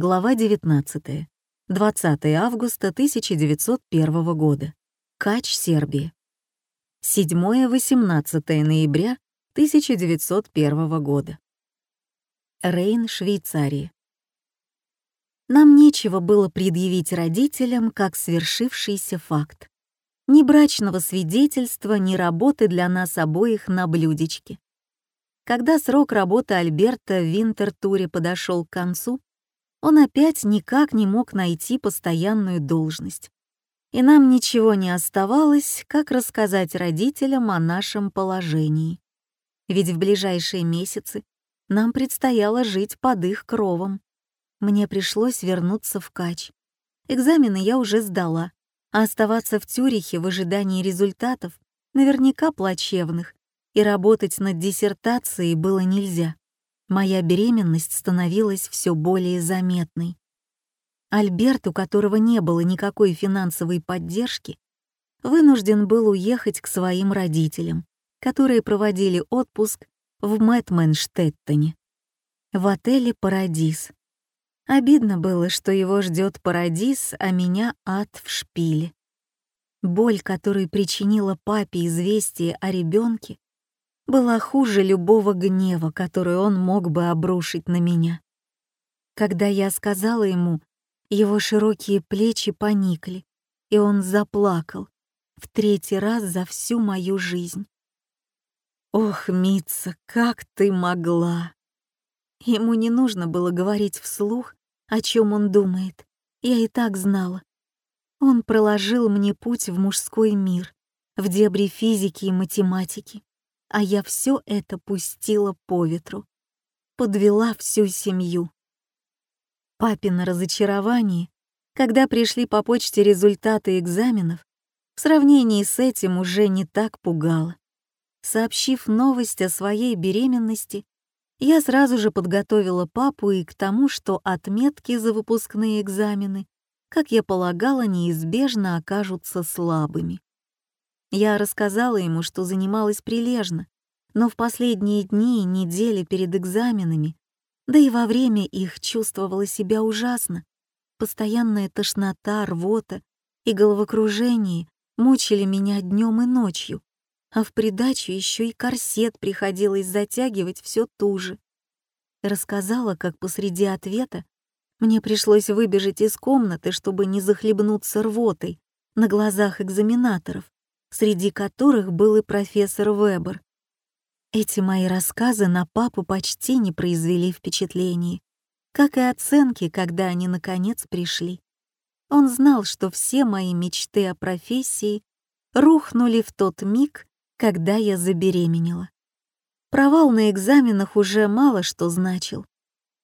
Глава 19. 20 августа 1901 года. Кач, Сербия. 7-18 ноября 1901 года. Рейн, Швейцария. Нам нечего было предъявить родителям как свершившийся факт. Ни брачного свидетельства, ни работы для нас обоих на блюдечке. Когда срок работы Альберта в Винтертуре подошел к концу, он опять никак не мог найти постоянную должность. И нам ничего не оставалось, как рассказать родителям о нашем положении. Ведь в ближайшие месяцы нам предстояло жить под их кровом. Мне пришлось вернуться в Кач. Экзамены я уже сдала, а оставаться в Тюрихе в ожидании результатов, наверняка плачевных, и работать над диссертацией было нельзя моя беременность становилась все более заметной. Альберт, у которого не было никакой финансовой поддержки, вынужден был уехать к своим родителям, которые проводили отпуск в Мэтменштеттене, в отеле «Парадис». Обидно было, что его ждет парадиз, а меня ад в шпиле. Боль, которую причинила папе известие о ребенке, была хуже любого гнева, который он мог бы обрушить на меня. Когда я сказала ему, его широкие плечи поникли, и он заплакал в третий раз за всю мою жизнь. «Ох, Митца, как ты могла!» Ему не нужно было говорить вслух, о чем он думает. Я и так знала. Он проложил мне путь в мужской мир, в дебри физики и математики а я все это пустила по ветру, подвела всю семью. Папино разочарование, когда пришли по почте результаты экзаменов, в сравнении с этим уже не так пугало. Сообщив новость о своей беременности, я сразу же подготовила папу и к тому, что отметки за выпускные экзамены, как я полагала, неизбежно окажутся слабыми. Я рассказала ему, что занималась прилежно, но в последние дни и недели перед экзаменами, да и во время их чувствовала себя ужасно. Постоянная тошнота, рвота и головокружение мучили меня днем и ночью, а в придачу еще и корсет приходилось затягивать все туже. Рассказала, как посреди ответа мне пришлось выбежать из комнаты, чтобы не захлебнуться рвотой на глазах экзаменаторов, среди которых был и профессор Вебер. Эти мои рассказы на папу почти не произвели впечатления, как и оценки, когда они наконец пришли. Он знал, что все мои мечты о профессии рухнули в тот миг, когда я забеременела. Провал на экзаменах уже мало что значил.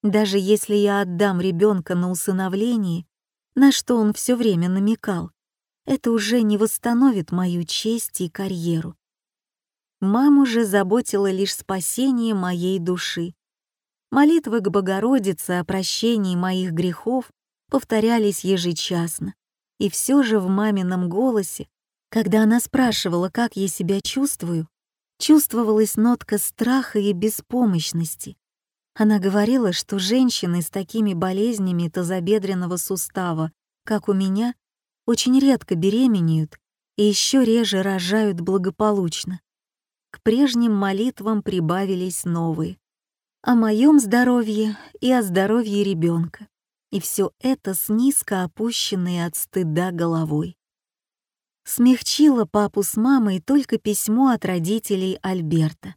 Даже если я отдам ребенка на усыновление, на что он все время намекал, это уже не восстановит мою честь и карьеру. Маму же заботило лишь спасение моей души. Молитвы к Богородице о прощении моих грехов повторялись ежечасно, и все же в мамином голосе, когда она спрашивала, как я себя чувствую, чувствовалась нотка страха и беспомощности. Она говорила, что женщины с такими болезнями тазобедренного сустава, как у меня, очень редко беременеют и еще реже рожают благополучно. К прежним молитвам прибавились новые. О моем здоровье и о здоровье ребенка. И все это с низко опущенной от стыда головой. Смягчило папу с мамой только письмо от родителей Альберта.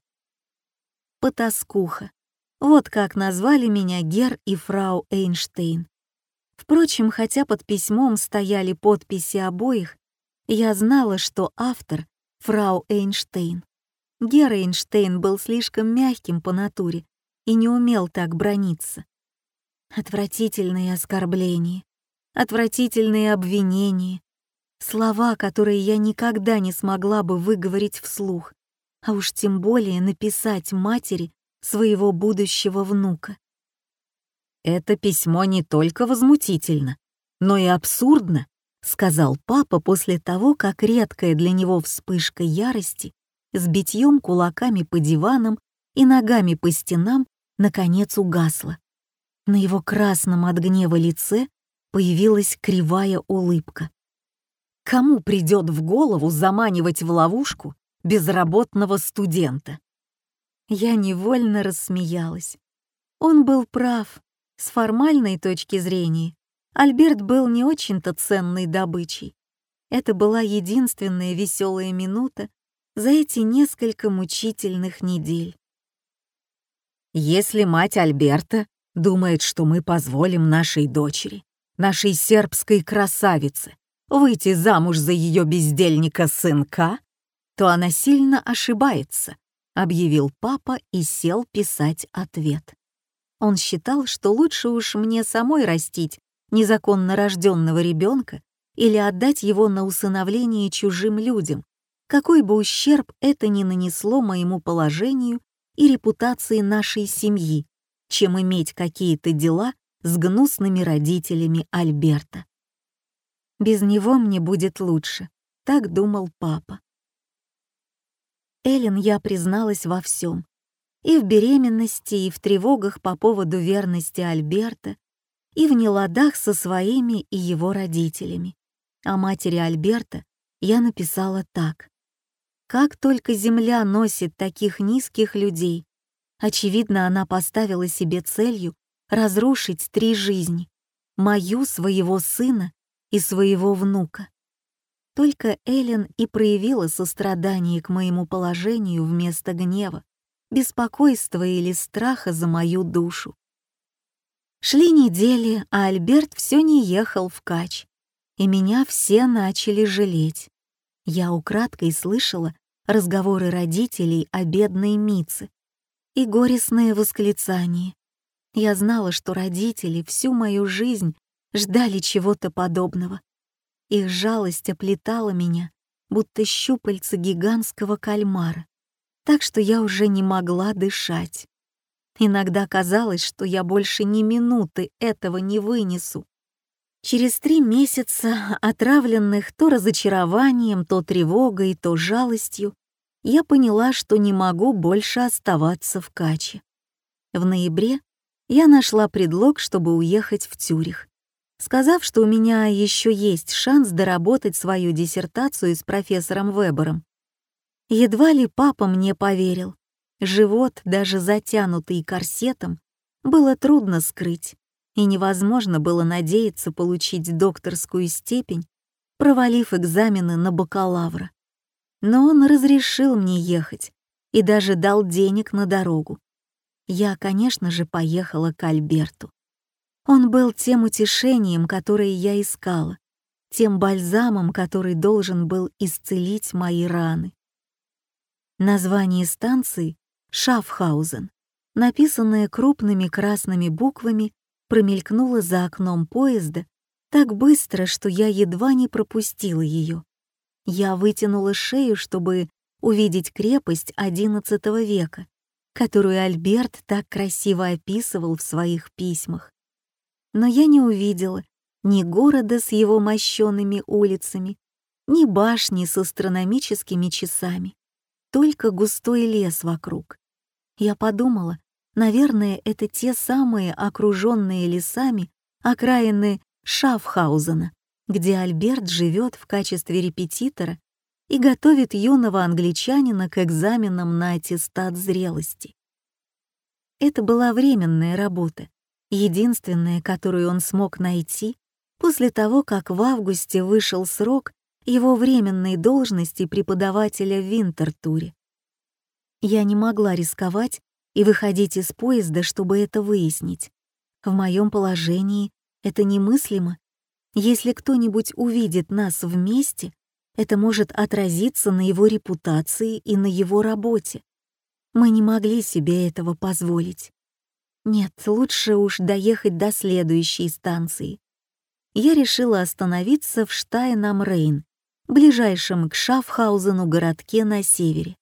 Потаскуха. Вот как назвали меня Гер и фрау Эйнштейн. Впрочем, хотя под письмом стояли подписи обоих, я знала, что автор — фрау Эйнштейн. Гера Эйнштейн был слишком мягким по натуре и не умел так брониться. Отвратительные оскорбления, отвратительные обвинения, слова, которые я никогда не смогла бы выговорить вслух, а уж тем более написать матери своего будущего внука. «Это письмо не только возмутительно, но и абсурдно», сказал папа после того, как редкая для него вспышка ярости с битьем кулаками по диванам и ногами по стенам наконец угасла. На его красном от гнева лице появилась кривая улыбка. Кому придет в голову заманивать в ловушку безработного студента? Я невольно рассмеялась. Он был прав. С формальной точки зрения Альберт был не очень-то ценной добычей. Это была единственная веселая минута за эти несколько мучительных недель. Если мать Альберта думает, что мы позволим нашей дочери, нашей сербской красавице, выйти замуж за ее бездельника-сынка, то она сильно ошибается, объявил папа и сел писать ответ. Он считал, что лучше уж мне самой растить незаконно рожденного ребенка или отдать его на усыновление чужим людям, какой бы ущерб это ни нанесло моему положению и репутации нашей семьи, чем иметь какие-то дела с гнусными родителями Альберта. Без него мне будет лучше, так думал папа. Эллен я призналась во всем. И в беременности, и в тревогах по поводу верности Альберта, и в неладах со своими и его родителями. О матери Альберта я написала так. Как только Земля носит таких низких людей, очевидно, она поставила себе целью разрушить три жизни — мою, своего сына и своего внука. Только Эллен и проявила сострадание к моему положению вместо гнева, беспокойства или страха за мою душу. Шли недели, а Альберт все не ехал в кач, и меня все начали жалеть. Я украдкой слышала разговоры родителей о бедной Мице и горестные восклицания. Я знала, что родители всю мою жизнь ждали чего-то подобного. Их жалость оплетала меня, будто щупальца гигантского кальмара, так что я уже не могла дышать. Иногда казалось, что я больше ни минуты этого не вынесу. Через три месяца, отравленных то разочарованием, то тревогой, то жалостью, я поняла, что не могу больше оставаться в Каче. В ноябре я нашла предлог, чтобы уехать в Тюрих. Сказав, что у меня еще есть шанс доработать свою диссертацию с профессором Вебером. Едва ли папа мне поверил. Живот, даже затянутый корсетом, было трудно скрыть и невозможно было надеяться получить докторскую степень, провалив экзамены на бакалавра. Но он разрешил мне ехать и даже дал денег на дорогу. Я, конечно же, поехала к Альберту. Он был тем утешением, которое я искала, тем бальзамом, который должен был исцелить мои раны. Название станции — Шафхаузен, написанное крупными красными буквами промелькнула за окном поезда так быстро, что я едва не пропустила ее. Я вытянула шею, чтобы увидеть крепость XI века, которую Альберт так красиво описывал в своих письмах. Но я не увидела ни города с его мощенными улицами, ни башни с астрономическими часами, только густой лес вокруг. Я подумала, Наверное, это те самые окруженные лесами окраины Шафхаузена, где Альберт живет в качестве репетитора и готовит юного англичанина к экзаменам на аттестат зрелости. Это была временная работа, единственная, которую он смог найти после того, как в августе вышел срок его временной должности преподавателя в Винтертуре. Я не могла рисковать и выходить из поезда, чтобы это выяснить. В моем положении это немыслимо. Если кто-нибудь увидит нас вместе, это может отразиться на его репутации и на его работе. Мы не могли себе этого позволить. Нет, лучше уж доехать до следующей станции. Я решила остановиться в Штайн-ам-Рейн, ближайшем к Шафхаузену городке на севере.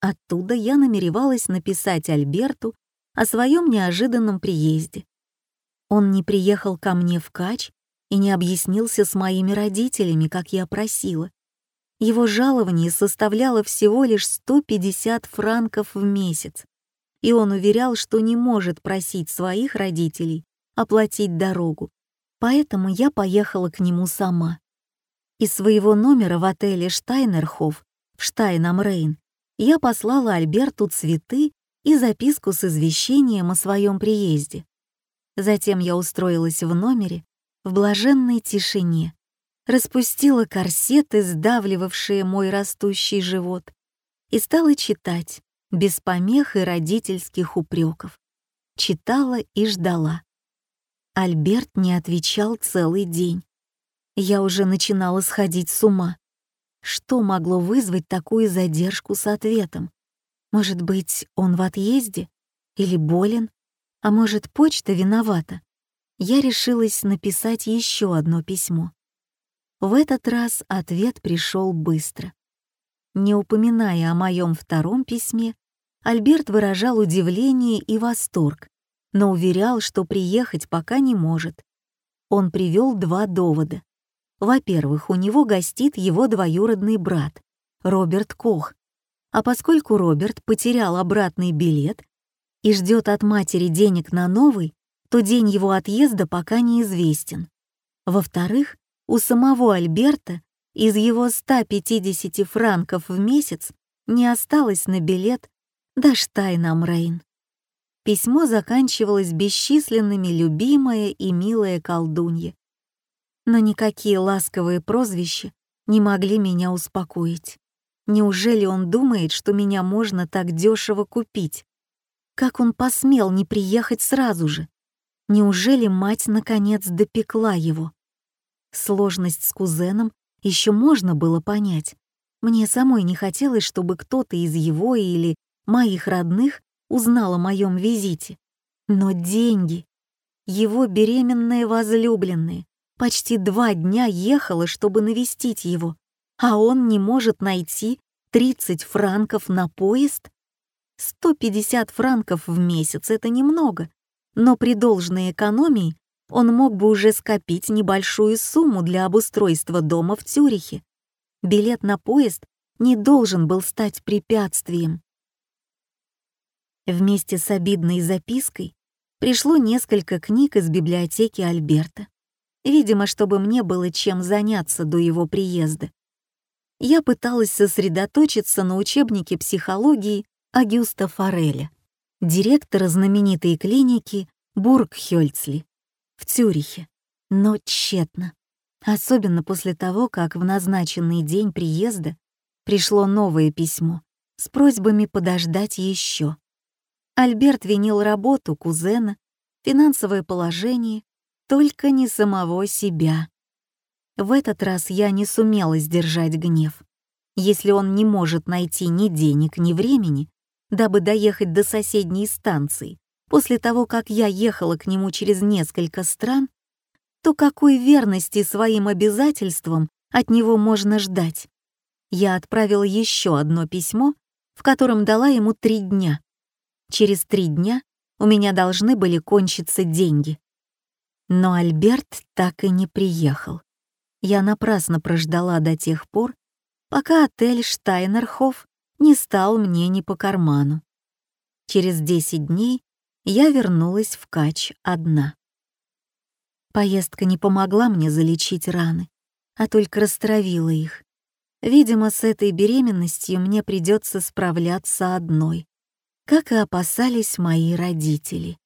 Оттуда я намеревалась написать Альберту о своем неожиданном приезде. Он не приехал ко мне в Кач и не объяснился с моими родителями, как я просила. Его жалование составляло всего лишь 150 франков в месяц, и он уверял, что не может просить своих родителей оплатить дорогу, поэтому я поехала к нему сама. Из своего номера в отеле «Штайнерхоф» в Штайнам-Рейн я послала Альберту цветы и записку с извещением о своем приезде. Затем я устроилась в номере в блаженной тишине, распустила корсеты, сдавливавшие мой растущий живот, и стала читать, без помех и родительских упреков. Читала и ждала. Альберт не отвечал целый день. Я уже начинала сходить с ума. Что могло вызвать такую задержку с ответом? Может быть, он в отъезде? Или болен? А может, почта виновата? Я решилась написать еще одно письмо. В этот раз ответ пришел быстро. Не упоминая о моем втором письме, Альберт выражал удивление и восторг, но уверял, что приехать пока не может. Он привел два довода. Во-первых, у него гостит его двоюродный брат, Роберт Кох. А поскольку Роберт потерял обратный билет и ждет от матери денег на новый, то день его отъезда пока неизвестен. Во-вторых, у самого Альберта из его 150 франков в месяц не осталось на билет до Штайнамрейн. Письмо заканчивалось бесчисленными «любимая» и «милая колдунья», но никакие ласковые прозвища не могли меня успокоить. Неужели он думает, что меня можно так дешево купить? Как он посмел не приехать сразу же? Неужели мать наконец допекла его? Сложность с кузеном еще можно было понять. Мне самой не хотелось, чтобы кто-то из его или моих родных узнал о моем визите. Но деньги... Его беременная возлюбленная, почти два дня ехала, чтобы навестить его, а он не может найти 30 франков на поезд? 150 франков в месяц — это немного, но при должной экономии он мог бы уже скопить небольшую сумму для обустройства дома в Цюрихе. Билет на поезд не должен был стать препятствием. Вместе с обидной запиской пришло несколько книг из библиотеки Альберта видимо, чтобы мне было чем заняться до его приезда. Я пыталась сосредоточиться на учебнике психологии Агюста Фореля, директора знаменитой клиники Бургхёльцли в Цюрихе, но тщетно. Особенно после того, как в назначенный день приезда пришло новое письмо с просьбами подождать еще. Альберт винил работу кузена, финансовое положение только не самого себя. В этот раз я не сумела сдержать гнев. Если он не может найти ни денег, ни времени, дабы доехать до соседней станции, после того, как я ехала к нему через несколько стран, то какой верности своим обязательствам от него можно ждать? Я отправила еще одно письмо, в котором дала ему три дня. Через три дня у меня должны были кончиться деньги. Но Альберт так и не приехал. Я напрасно прождала до тех пор, пока отель Штайнерхоф не стал мне не по карману. Через 10 дней я вернулась в Кач одна. Поездка не помогла мне залечить раны, а только растравила их. Видимо, с этой беременностью мне придется справляться одной, как и опасались мои родители.